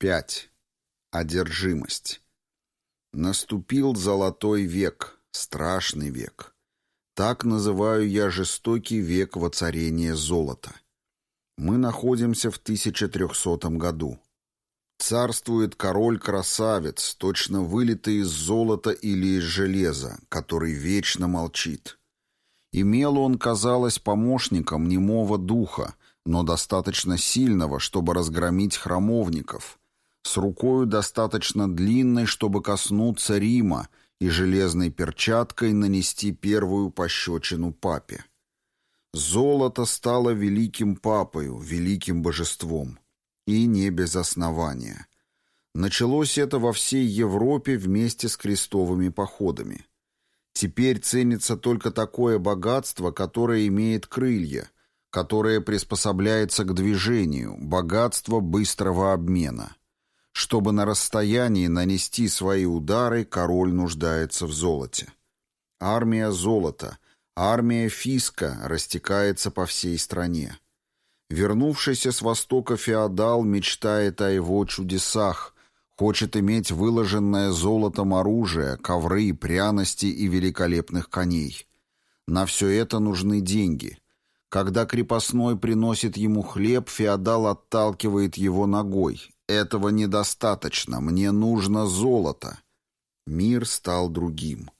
5. Одержимость. Наступил золотой век, страшный век. Так называю я жестокий век воцарения золота. Мы находимся в 1300 году. Царствует король-красавец, точно вылитый из золота или из железа, который вечно молчит. Имел он, казалось, помощником немого духа, но достаточно сильного, чтобы разгромить храмовников, с рукою достаточно длинной, чтобы коснуться Рима, и железной перчаткой нанести первую пощечину папе. Золото стало великим папою, великим божеством. И не без основания. Началось это во всей Европе вместе с крестовыми походами. Теперь ценится только такое богатство, которое имеет крылья, которое приспособляется к движению, богатство быстрого обмена. Чтобы на расстоянии нанести свои удары, король нуждается в золоте. Армия золота, армия фиска растекается по всей стране. Вернувшийся с востока феодал мечтает о его чудесах, хочет иметь выложенное золотом оружие, ковры, пряности и великолепных коней. На все это нужны деньги. Когда крепостной приносит ему хлеб, феодал отталкивает его ногой, этого недостаточно, мне нужно золото. Мир стал другим.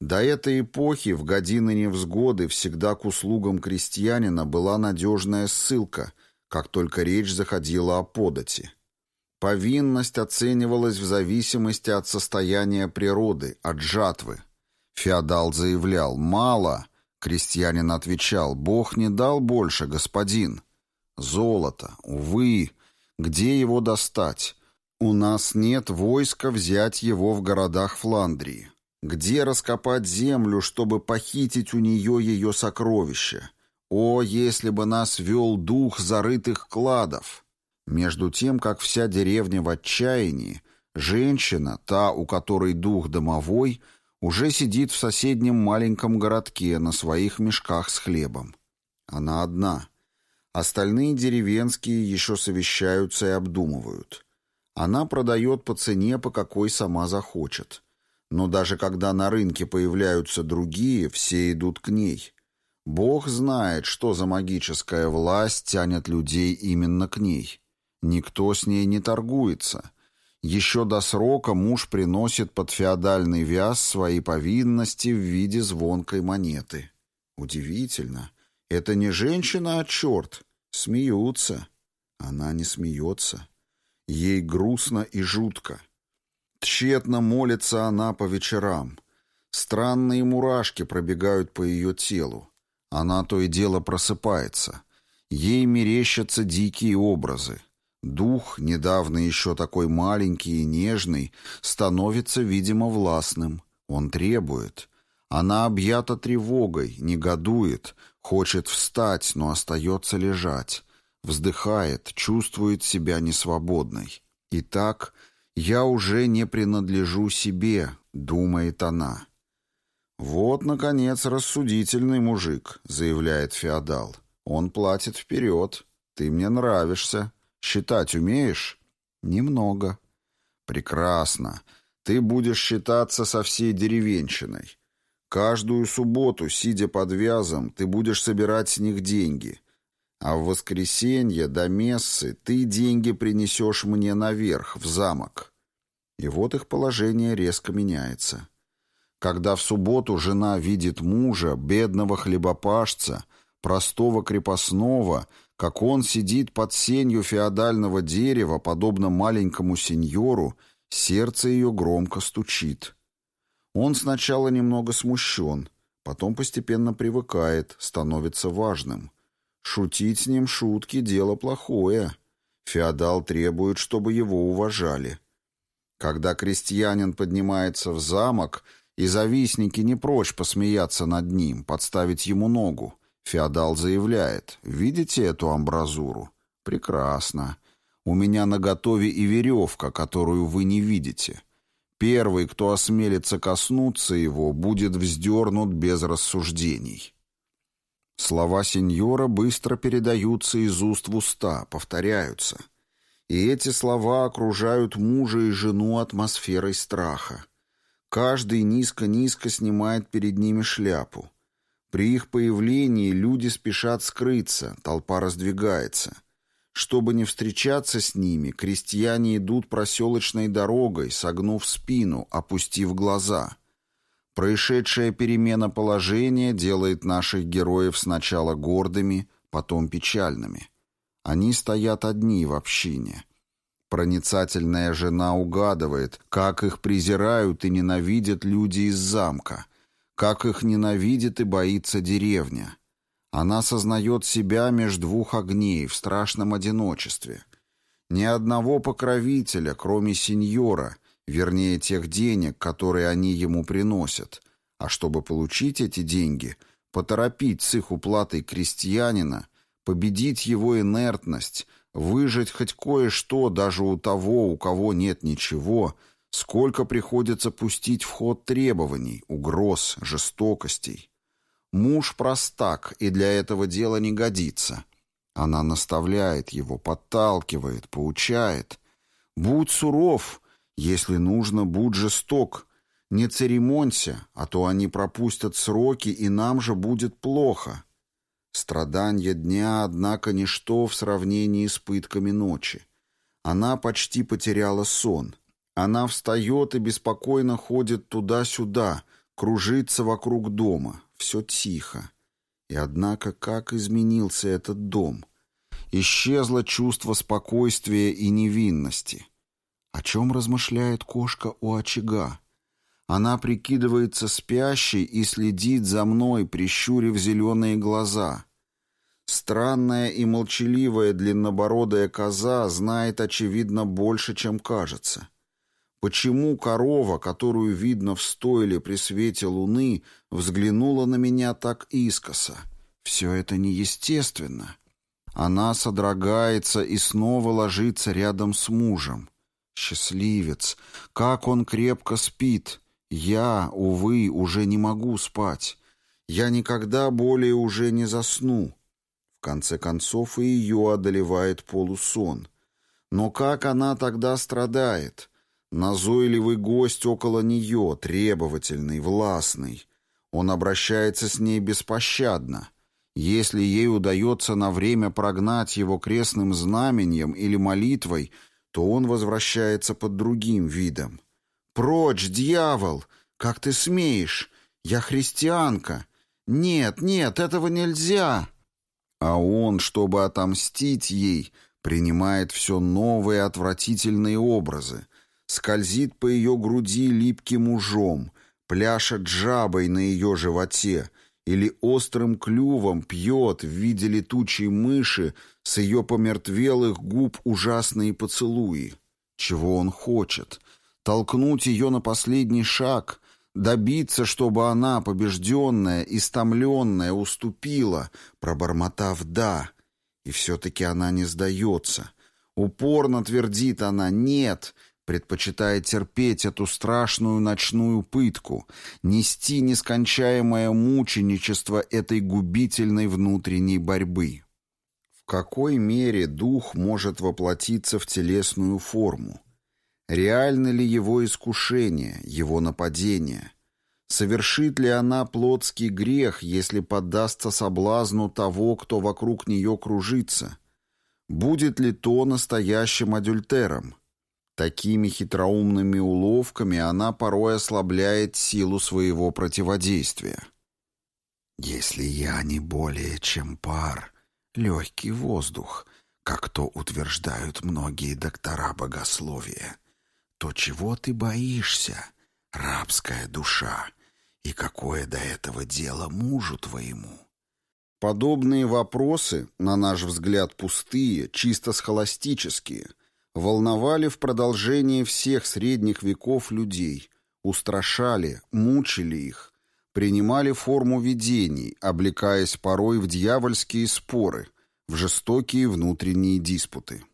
До этой эпохи, в годины невзгоды, всегда к услугам крестьянина была надежная ссылка, как только речь заходила о подати. Повинность оценивалась в зависимости от состояния природы, от жатвы. Феодал заявлял «мало», крестьянин отвечал «Бог не дал больше, господин». Золото, увы, где его достать? У нас нет войска взять его в городах Фландрии. Где раскопать землю, чтобы похитить у нее ее сокровища? О, если бы нас вел дух зарытых кладов! Между тем, как вся деревня в отчаянии, женщина, та, у которой дух домовой, уже сидит в соседнем маленьком городке на своих мешках с хлебом. Она одна — Остальные деревенские еще совещаются и обдумывают. Она продает по цене, по какой сама захочет. Но даже когда на рынке появляются другие, все идут к ней. Бог знает, что за магическая власть тянет людей именно к ней. Никто с ней не торгуется. Еще до срока муж приносит под феодальный вяз свои повинности в виде звонкой монеты. Удивительно. Это не женщина, а черт. Смеются. Она не смеется. Ей грустно и жутко. Тщетно молится она по вечерам. Странные мурашки пробегают по ее телу. Она то и дело просыпается. Ей мерещатся дикие образы. Дух, недавно еще такой маленький и нежный, становится, видимо, властным. Он требует. Она объята тревогой, негодует, хочет встать, но остается лежать. Вздыхает, чувствует себя несвободной. Итак, я уже не принадлежу себе, думает она. «Вот, наконец, рассудительный мужик», — заявляет феодал. «Он платит вперед. Ты мне нравишься. Считать умеешь?» «Немного». «Прекрасно. Ты будешь считаться со всей деревенщиной. Каждую субботу, сидя под вязом, ты будешь собирать с них деньги. А в воскресенье до мессы ты деньги принесешь мне наверх, в замок. И вот их положение резко меняется. Когда в субботу жена видит мужа, бедного хлебопашца, простого крепостного, как он сидит под сенью феодального дерева, подобно маленькому сеньору, сердце ее громко стучит. Он сначала немного смущен, потом постепенно привыкает, становится важным. Шутить с ним шутки — дело плохое. Феодал требует, чтобы его уважали. Когда крестьянин поднимается в замок, и завистники не прочь посмеяться над ним, подставить ему ногу, феодал заявляет «Видите эту амбразуру? Прекрасно. У меня наготове и веревка, которую вы не видите. Первый, кто осмелится коснуться его, будет вздернут без рассуждений. Слова сеньора быстро передаются из уст в уста, повторяются. И эти слова окружают мужа и жену атмосферой страха. Каждый низко-низко снимает перед ними шляпу. При их появлении люди спешат скрыться, толпа раздвигается. Чтобы не встречаться с ними, крестьяне идут проселочной дорогой, согнув спину, опустив глаза. Происшедшая перемена положения делает наших героев сначала гордыми, потом печальными. Они стоят одни в общине. Проницательная жена угадывает, как их презирают и ненавидят люди из замка, как их ненавидит и боится деревня. Она сознает себя между двух огней в страшном одиночестве. Ни одного покровителя, кроме сеньора, вернее тех денег, которые они ему приносят. А чтобы получить эти деньги, поторопить с их уплатой крестьянина, победить его инертность, выжить хоть кое-что даже у того, у кого нет ничего, сколько приходится пустить в ход требований, угроз, жестокостей. Муж простак и для этого дела не годится. Она наставляет его, подталкивает, поучает. «Будь суров, если нужно, будь жесток. Не церемонься, а то они пропустят сроки, и нам же будет плохо». Страдания дня, однако, ничто в сравнении с пытками ночи. Она почти потеряла сон. Она встает и беспокойно ходит туда-сюда, кружится вокруг дома. Все тихо. И однако как изменился этот дом? Исчезло чувство спокойствия и невинности. О чем размышляет кошка у очага? Она прикидывается спящей и следит за мной, прищурив зеленые глаза. Странная и молчаливая длиннобородая коза знает, очевидно, больше, чем кажется. Почему корова, которую видно в стойле при свете луны, взглянула на меня так искоса? Все это неестественно. Она содрогается и снова ложится рядом с мужем. Счастливец! Как он крепко спит! Я, увы, уже не могу спать. Я никогда более уже не засну. В конце концов и ее одолевает полусон. Но как она тогда страдает? Назойливый гость около нее, требовательный, властный. Он обращается с ней беспощадно. Если ей удается на время прогнать его крестным знаменем или молитвой, то он возвращается под другим видом. «Прочь, дьявол! Как ты смеешь? Я христианка! Нет, нет, этого нельзя!» А он, чтобы отомстить ей, принимает все новые отвратительные образы — скользит по ее груди липким ужом, пляшет жабой на ее животе или острым клювом пьет в виде летучей мыши с ее помертвелых губ ужасные поцелуи. Чего он хочет? Толкнуть ее на последний шаг, добиться, чтобы она, побежденная, истомленная, уступила, пробормотав «да». И все-таки она не сдается. Упорно твердит она «нет», предпочитая терпеть эту страшную ночную пытку, нести нескончаемое мученичество этой губительной внутренней борьбы. В какой мере дух может воплотиться в телесную форму? Реально ли его искушение, его нападение? Совершит ли она плотский грех, если поддастся соблазну того, кто вокруг нее кружится? Будет ли то настоящим адюльтером? Такими хитроумными уловками она порой ослабляет силу своего противодействия. «Если я не более чем пар, легкий воздух, как то утверждают многие доктора богословия, то чего ты боишься, рабская душа, и какое до этого дело мужу твоему?» Подобные вопросы, на наш взгляд пустые, чисто схоластические – волновали в продолжении всех средних веков людей, устрашали, мучили их, принимали форму видений, облекаясь порой в дьявольские споры, в жестокие внутренние диспуты.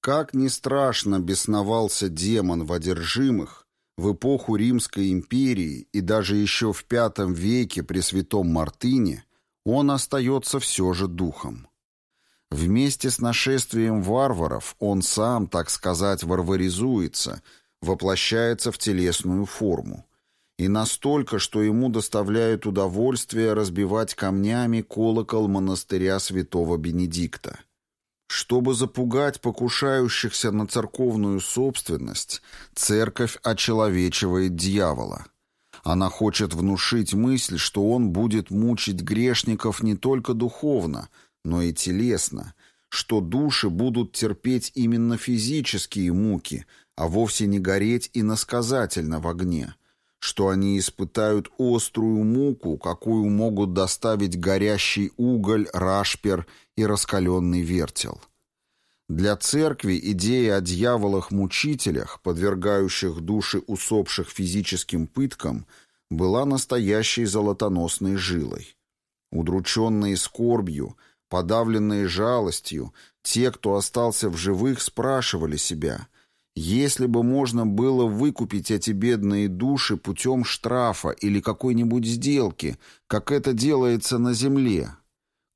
Как ни страшно бесновался демон в одержимых, в эпоху Римской империи и даже еще в V веке при святом Мартыне, он остается все же духом. Вместе с нашествием варваров он сам, так сказать, варваризуется, воплощается в телесную форму. И настолько, что ему доставляет удовольствие разбивать камнями колокол монастыря святого Бенедикта. Чтобы запугать покушающихся на церковную собственность, церковь очеловечивает дьявола. Она хочет внушить мысль, что он будет мучить грешников не только духовно – но и телесно, что души будут терпеть именно физические муки, а вовсе не гореть иносказательно в огне, что они испытают острую муку, какую могут доставить горящий уголь, рашпер и раскаленный вертел. Для церкви идея о дьяволах-мучителях, подвергающих души усопших физическим пыткам, была настоящей золотоносной жилой. Удрученные скорбью – Подавленные жалостью, те, кто остался в живых, спрашивали себя, если бы можно было выкупить эти бедные души путем штрафа или какой-нибудь сделки, как это делается на земле.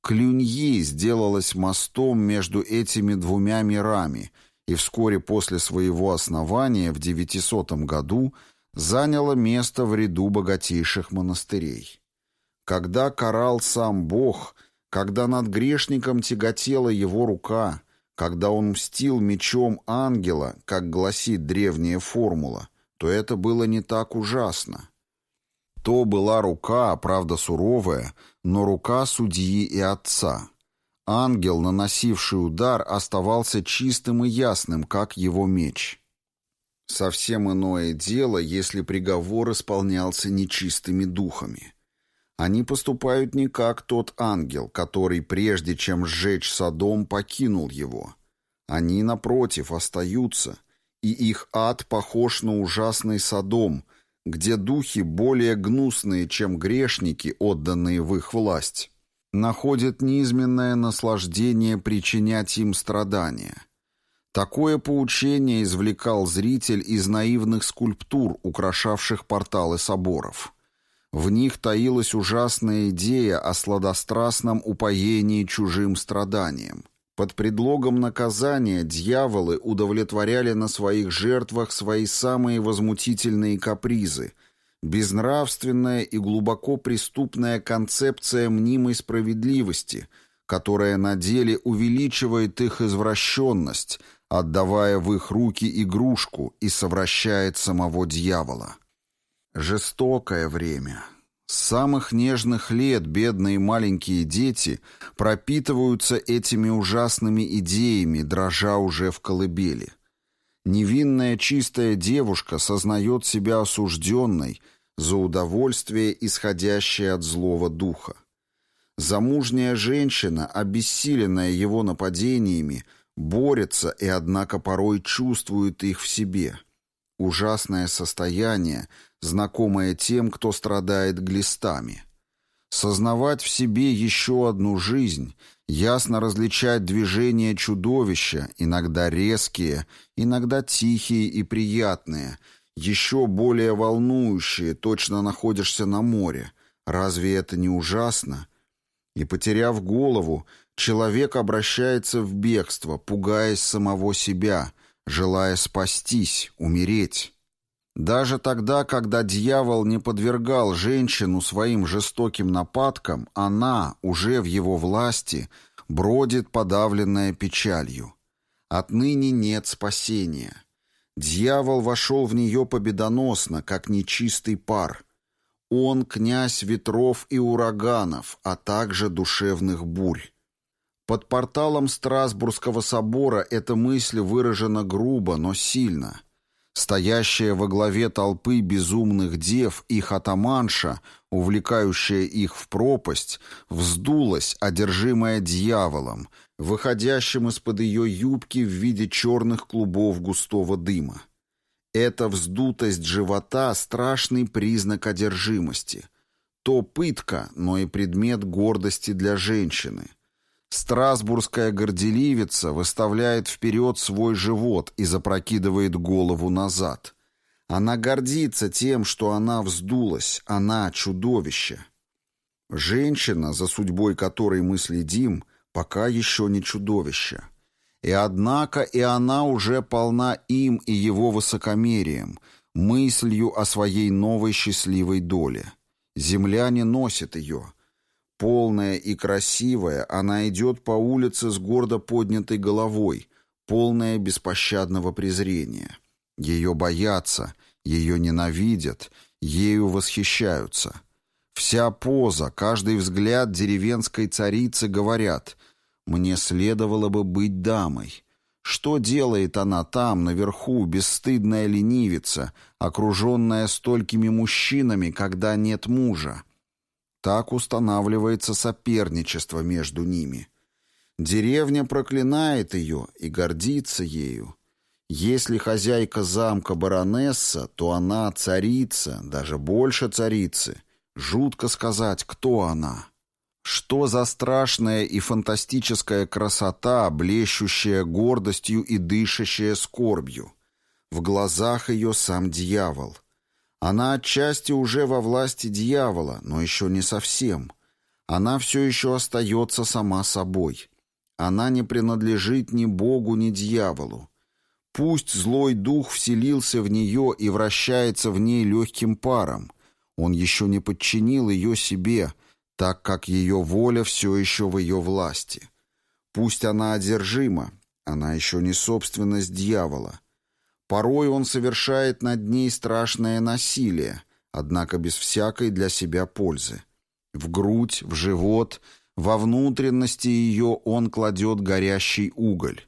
Клюньи сделалась мостом между этими двумя мирами и вскоре после своего основания в 900 году заняла место в ряду богатейших монастырей. Когда карал сам Бог – когда над грешником тяготела его рука, когда он мстил мечом ангела, как гласит древняя формула, то это было не так ужасно. То была рука, правда суровая, но рука судьи и отца. Ангел, наносивший удар, оставался чистым и ясным, как его меч. Совсем иное дело, если приговор исполнялся нечистыми духами. Они поступают не как тот ангел, который, прежде чем сжечь Содом, покинул его. Они, напротив, остаются, и их ад похож на ужасный Содом, где духи более гнусные, чем грешники, отданные в их власть, находят неизменное наслаждение причинять им страдания. Такое поучение извлекал зритель из наивных скульптур, украшавших порталы соборов. В них таилась ужасная идея о сладострастном упоении чужим страданием. Под предлогом наказания дьяволы удовлетворяли на своих жертвах свои самые возмутительные капризы, безнравственная и глубоко преступная концепция мнимой справедливости, которая на деле увеличивает их извращенность, отдавая в их руки игрушку и совращает самого дьявола. Жестокое время. С самых нежных лет бедные маленькие дети пропитываются этими ужасными идеями, дрожа уже в колыбели. Невинная чистая девушка сознает себя осужденной за удовольствие, исходящее от злого духа. Замужняя женщина, обессиленная его нападениями, борется и, однако, порой чувствует их в себе. Ужасное состояние — знакомое тем, кто страдает глистами. Сознавать в себе еще одну жизнь, ясно различать движения чудовища, иногда резкие, иногда тихие и приятные, еще более волнующие, точно находишься на море. Разве это не ужасно? И, потеряв голову, человек обращается в бегство, пугаясь самого себя, желая спастись, умереть. Даже тогда, когда дьявол не подвергал женщину своим жестоким нападкам, она, уже в его власти, бродит подавленная печалью. Отныне нет спасения. Дьявол вошел в нее победоносно, как нечистый пар. Он князь ветров и ураганов, а также душевных бурь. Под порталом Страсбургского собора эта мысль выражена грубо, но сильно – Стоящая во главе толпы безумных дев их атаманша, увлекающая их в пропасть, вздулась, одержимая дьяволом, выходящим из-под ее юбки в виде черных клубов густого дыма. Эта вздутость живота — страшный признак одержимости. То пытка, но и предмет гордости для женщины — Страсбургская горделивица выставляет вперед свой живот и запрокидывает голову назад. Она гордится тем, что она вздулась, она чудовище. Женщина, за судьбой которой мы следим, пока еще не чудовище. И однако и она уже полна им и его высокомерием, мыслью о своей новой счастливой доле. Земля не носит ее. Полная и красивая, она идет по улице с гордо поднятой головой, полная беспощадного презрения. Ее боятся, ее ненавидят, ею восхищаются. Вся поза, каждый взгляд деревенской царицы говорят «Мне следовало бы быть дамой». Что делает она там, наверху, бесстыдная ленивица, окруженная столькими мужчинами, когда нет мужа? Так устанавливается соперничество между ними. Деревня проклинает ее и гордится ею. Если хозяйка замка баронесса, то она царица, даже больше царицы. Жутко сказать, кто она. Что за страшная и фантастическая красота, блещущая гордостью и дышащая скорбью? В глазах ее сам дьявол. Она отчасти уже во власти дьявола, но еще не совсем. Она все еще остается сама собой. Она не принадлежит ни Богу, ни дьяволу. Пусть злой дух вселился в нее и вращается в ней легким паром. Он еще не подчинил ее себе — так как ее воля все еще в ее власти. Пусть она одержима, она еще не собственность дьявола. Порой он совершает над ней страшное насилие, однако без всякой для себя пользы. В грудь, в живот, во внутренности ее он кладет горящий уголь.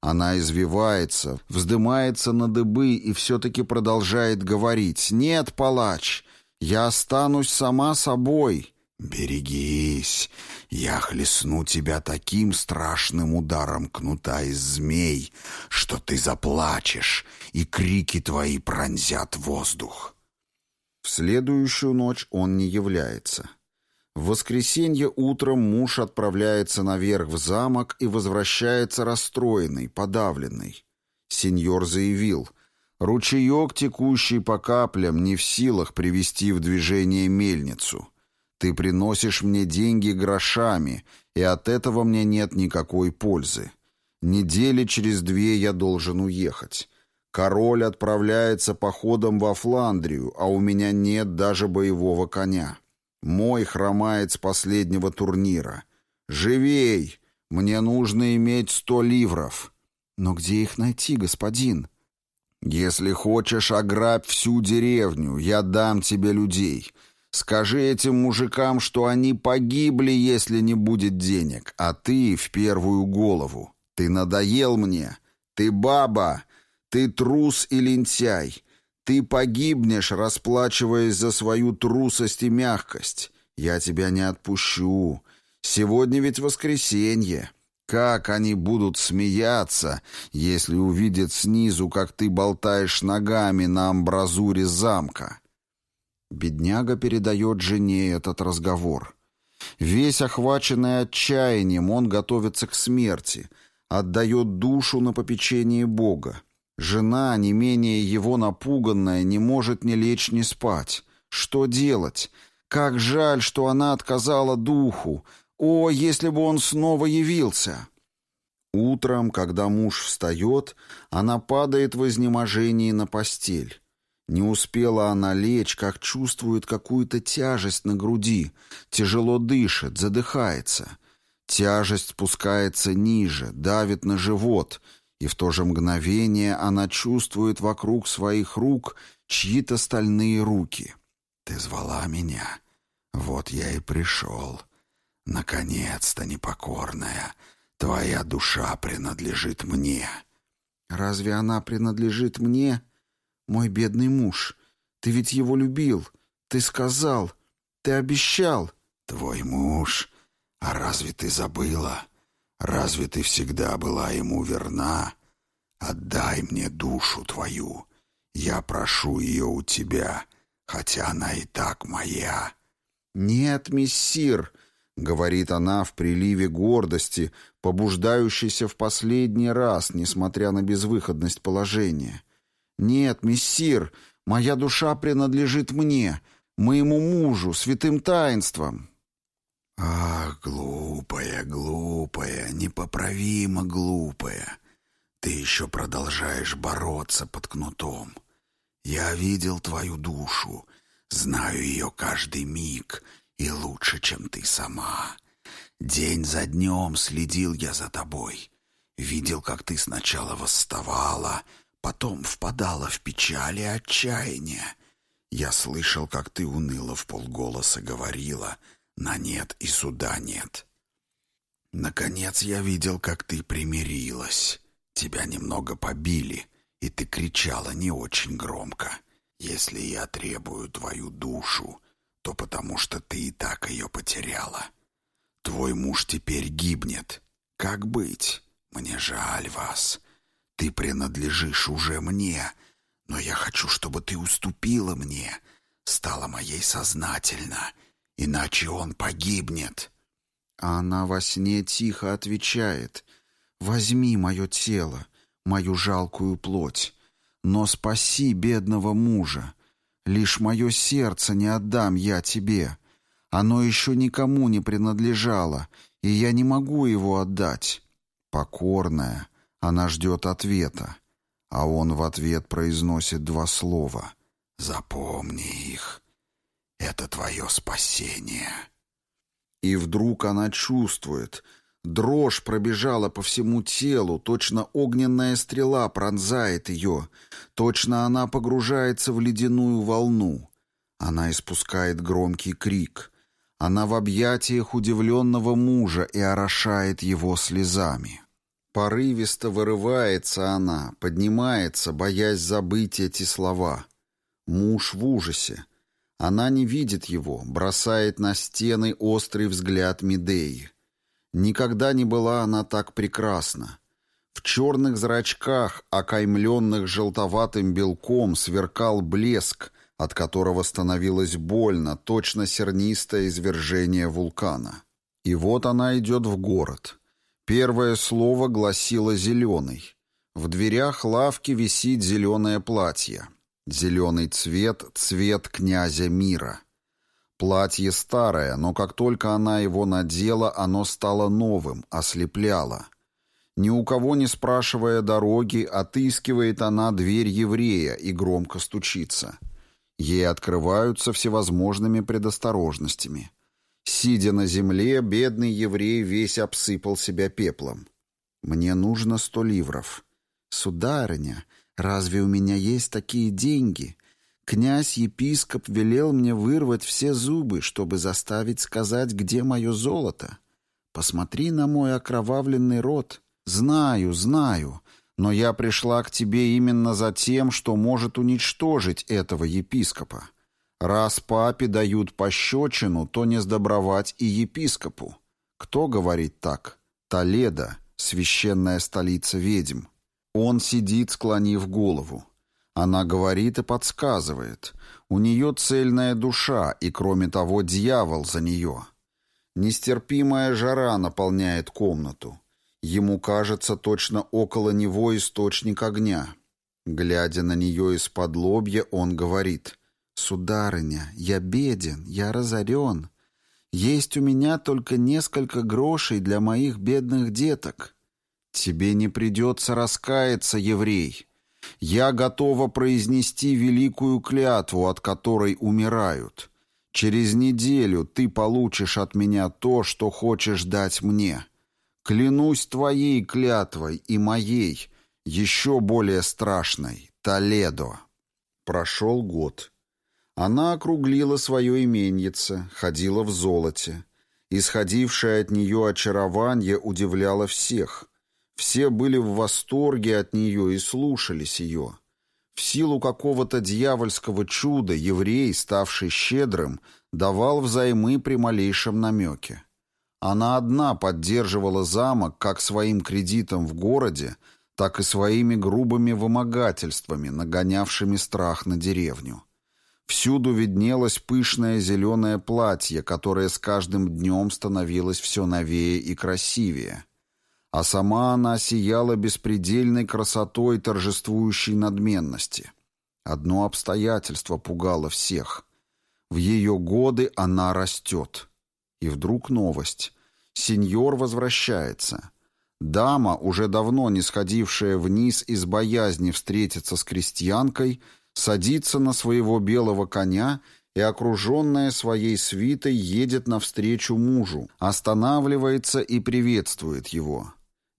Она извивается, вздымается на дыбы и все-таки продолжает говорить «Нет, палач, я останусь сама собой». «Берегись, я хлестну тебя таким страшным ударом кнута из змей, что ты заплачешь, и крики твои пронзят воздух». В следующую ночь он не является. В воскресенье утром муж отправляется наверх в замок и возвращается расстроенный, подавленный. Сеньор заявил, ручеек, текущий по каплям, не в силах привести в движение мельницу — ты приносишь мне деньги грошами, и от этого мне нет никакой пользы. Недели через две я должен уехать. Король отправляется походом во Фландрию, а у меня нет даже боевого коня. Мой хромает с последнего турнира. Живей! Мне нужно иметь сто ливров. Но где их найти, господин? Если хочешь, ограбь всю деревню, я дам тебе людей. Скажи этим мужикам, что они погибли, если не будет денег, а ты в первую голову. Ты надоел мне. Ты баба. Ты трус и лентяй. Ты погибнешь, расплачиваясь за свою трусость и мягкость. Я тебя не отпущу. Сегодня ведь воскресенье. Как они будут смеяться, если увидят снизу, как ты болтаешь ногами на амбразуре замка?» Бедняга передает жене этот разговор. Весь охваченный отчаянием, он готовится к смерти, отдает душу на попечение Бога. Жена, не менее его напуганная, не может ни лечь, ни спать. Что делать? Как жаль, что она отказала духу. О, если бы он снова явился! Утром, когда муж встает, она падает в изнеможении на постель. Не успела она лечь, как чувствует какую-то тяжесть на груди, тяжело дышит, задыхается. Тяжесть спускается ниже, давит на живот, и в то же мгновение она чувствует вокруг своих рук чьи-то стальные руки. «Ты звала меня? Вот я и пришел. Наконец-то, непокорная, твоя душа принадлежит мне». «Разве она принадлежит мне?» «Мой бедный муж, ты ведь его любил. Ты сказал, ты обещал». «Твой муж? А разве ты забыла? Разве ты всегда была ему верна? Отдай мне душу твою. Я прошу ее у тебя, хотя она и так моя». «Нет, миссир», — говорит она в приливе гордости, побуждающейся в последний раз, несмотря на безвыходность положения. «Нет, мессир, моя душа принадлежит мне, моему мужу, святым таинствам». Ах, глупая, глупая, непоправимо глупая. Ты еще продолжаешь бороться под кнутом. Я видел твою душу, знаю ее каждый миг и лучше, чем ты сама. День за днем следил я за тобой. Видел, как ты сначала восставала, потом впадала в печаль и отчаяние. Я слышал, как ты уныло в полголоса говорила «на нет и суда нет». Наконец я видел, как ты примирилась. Тебя немного побили, и ты кричала не очень громко. Если я требую твою душу, то потому что ты и так ее потеряла. Твой муж теперь гибнет. Как быть? Мне жаль вас. Ты принадлежишь уже мне, но я хочу, чтобы ты уступила мне, стала моей сознательно, иначе он погибнет». А она во сне тихо отвечает «Возьми мое тело, мою жалкую плоть, но спаси бедного мужа. Лишь мое сердце не отдам я тебе. Оно еще никому не принадлежало, и я не могу его отдать. Покорная, она ждет ответа, а он в ответ произносит два слова. «Запомни их. Это твое спасение». И вдруг она чувствует, дрожь пробежала по всему телу, точно огненная стрела пронзает ее, точно она погружается в ледяную волну. Она испускает громкий крик. Она в объятиях удивленного мужа и орошает его слезами. Порывисто вырывается она, поднимается, боясь забыть эти слова. Муж в ужасе. Она не видит его, бросает на стены острый взгляд Медеи. Никогда не была она так прекрасна. В черных зрачках, окаймленных желтоватым белком, сверкал блеск, от которого становилось больно, точно сернистое извержение вулкана. И вот она идет в город. Первое слово гласило «зеленый». В дверях лавки висит зеленое платье. Зеленый цвет — цвет князя мира. Платье старое, но как только она его надела, оно стало новым, ослепляло. Ни у кого не спрашивая дороги, отыскивает она дверь еврея и громко стучится — Ей открываются всевозможными предосторожностями. Сидя на земле, бедный еврей весь обсыпал себя пеплом. «Мне нужно сто ливров». «Сударыня, разве у меня есть такие деньги?» Князь-епископ велел мне вырвать все зубы, чтобы заставить сказать, где мое золото. Посмотри на мой окровавленный рот. Знаю, знаю, но я пришла к тебе именно за тем, что может уничтожить этого епископа. Раз папе дают пощечину, то не сдобровать и епископу. Кто говорит так? Толедо, священная столица ведьм. Он сидит, склонив голову. Она говорит и подсказывает. У нее цельная душа, и, кроме того, дьявол за нее. Нестерпимая жара наполняет комнату. Ему кажется точно около него источник огня. Глядя на нее из-под лобья, он говорит, «Сударыня, я беден, я разорен. Есть у меня только несколько грошей для моих бедных деток. Тебе не придется раскаяться, еврей. Я готова произнести великую клятву, от которой умирают. Через неделю ты получишь от меня то, что хочешь дать мне». Клянусь твоей клятвой и моей, еще более страшной, Толедо. Прошел год. Она округлила свое именьице, ходила в золоте. Исходившее от нее очарование удивляло всех. Все были в восторге от нее и слушались ее. В силу какого-то дьявольского чуда еврей, ставший щедрым, давал взаймы при малейшем намеке. Она одна поддерживала замок как своим кредитом в городе, так и своими грубыми вымогательствами, нагонявшими страх на деревню. Всюду виднелось пышное зеленое платье, которое с каждым днем становилось все новее и красивее. А сама она сияла беспредельной красотой торжествующей надменности. Одно обстоятельство пугало всех. В ее годы она растет — И вдруг новость. Сеньор возвращается. Дама, уже давно не сходившая вниз из боязни встретиться с крестьянкой, садится на своего белого коня и, окруженная своей свитой, едет навстречу мужу, останавливается и приветствует его.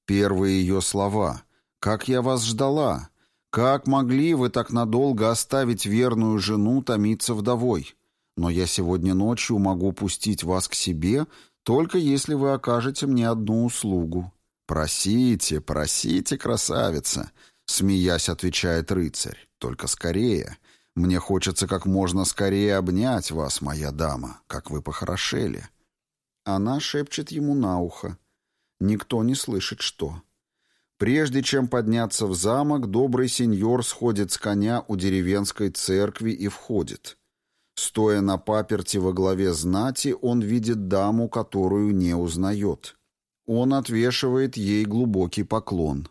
Первые ее слова «Как я вас ждала! Как могли вы так надолго оставить верную жену томиться вдовой? Но я сегодня ночью могу пустить вас к себе, только если вы окажете мне одну услугу». «Просите, просите, красавица!» — смеясь отвечает рыцарь. «Только скорее. Мне хочется как можно скорее обнять вас, моя дама, как вы похорошели». Она шепчет ему на ухо. Никто не слышит, что. Прежде чем подняться в замок, добрый сеньор сходит с коня у деревенской церкви и входит. Стоя на паперти во главе знати, он видит даму, которую не узнает. Он отвешивает ей глубокий поклон.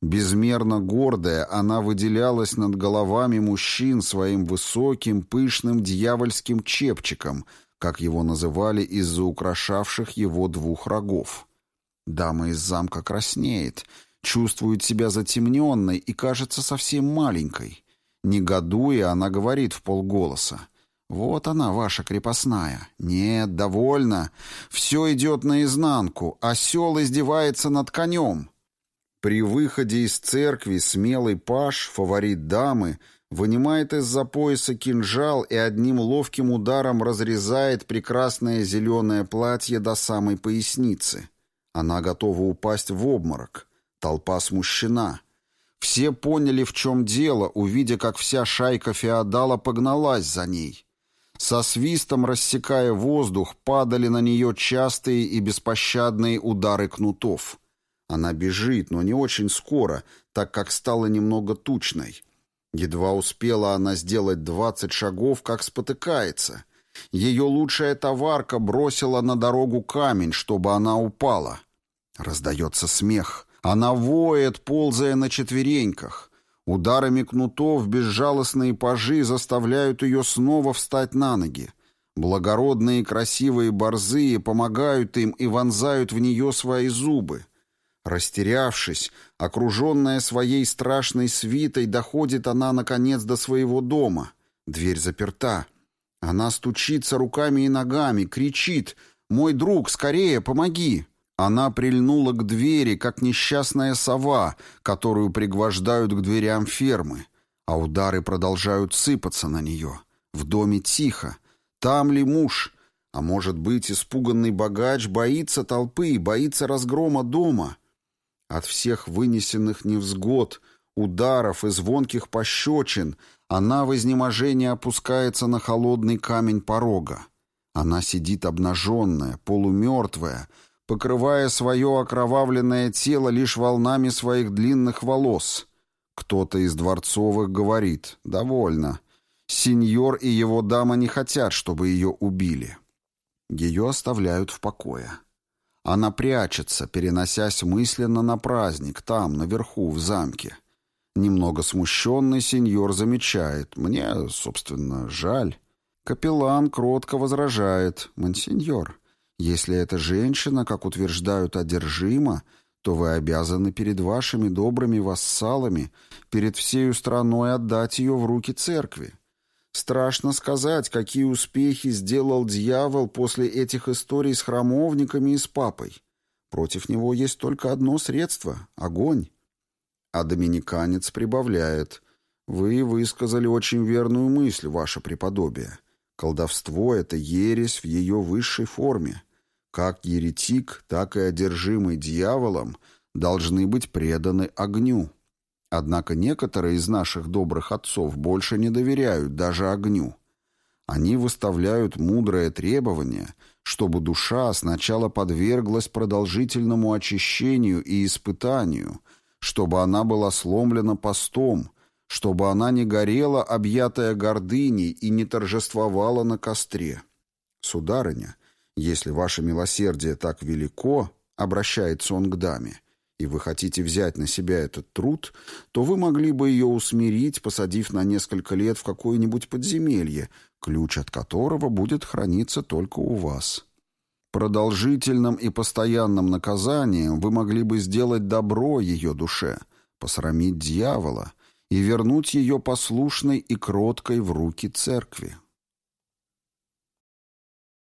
Безмерно гордая, она выделялась над головами мужчин своим высоким, пышным дьявольским чепчиком, как его называли из-за украшавших его двух рогов. Дама из замка краснеет, чувствует себя затемненной и кажется совсем маленькой. Негодуя, она говорит в полголоса. «Вот она, ваша крепостная. Нет, довольно. Все идет наизнанку. Осел издевается над конем». При выходе из церкви смелый паш, фаворит дамы, вынимает из-за пояса кинжал и одним ловким ударом разрезает прекрасное зеленое платье до самой поясницы. Она готова упасть в обморок. Толпа смущена. Все поняли, в чем дело, увидя, как вся шайка феодала погналась за ней. Со свистом, рассекая воздух, падали на нее частые и беспощадные удары кнутов. Она бежит, но не очень скоро, так как стала немного тучной. Едва успела она сделать двадцать шагов, как спотыкается. Ее лучшая товарка бросила на дорогу камень, чтобы она упала. Раздается смех. Она воет, ползая на четвереньках. Ударами кнутов безжалостные пажи заставляют ее снова встать на ноги. Благородные красивые борзые помогают им и вонзают в нее свои зубы. Растерявшись, окруженная своей страшной свитой, доходит она, наконец, до своего дома. Дверь заперта. Она стучится руками и ногами, кричит «Мой друг, скорее, помоги!» Она прильнула к двери, как несчастная сова, которую пригвождают к дверям фермы, а удары продолжают сыпаться на нее. В доме тихо. Там ли муж? А может быть, испуганный богач боится толпы, боится разгрома дома? От всех вынесенных невзгод, ударов и звонких пощечин она в изнеможении опускается на холодный камень порога. Она сидит обнаженная, полумертвая, покрывая свое окровавленное тело лишь волнами своих длинных волос. Кто-то из дворцовых говорит «Довольно. Сеньор и его дама не хотят, чтобы ее убили». Ее оставляют в покое. Она прячется, переносясь мысленно на праздник, там, наверху, в замке. Немного смущенный сеньор замечает. Мне, собственно, жаль. Капеллан кротко возражает. «Монсеньор, если эта женщина, как утверждают, одержима, то вы обязаны перед вашими добрыми вассалами, перед всею страной отдать ее в руки церкви. Страшно сказать, какие успехи сделал дьявол после этих историй с храмовниками и с папой. Против него есть только одно средство — огонь. А доминиканец прибавляет. Вы высказали очень верную мысль, ваше преподобие. Колдовство — это ересь в ее высшей форме. Как еретик, так и одержимый дьяволом должны быть преданы огню. Однако некоторые из наших добрых отцов больше не доверяют даже огню. Они выставляют мудрое требование, чтобы душа сначала подверглась продолжительному очищению и испытанию, чтобы она была сломлена постом, чтобы она не горела, объятая гордыней, и не торжествовала на костре. Сударыня, если ваше милосердие так велико, обращается он к даме, и вы хотите взять на себя этот труд, то вы могли бы ее усмирить, посадив на несколько лет в какое-нибудь подземелье, ключ от которого будет храниться только у вас. Продолжительным и постоянным наказанием вы могли бы сделать добро ее душе, посрамить дьявола и вернуть ее послушной и кроткой в руки церкви.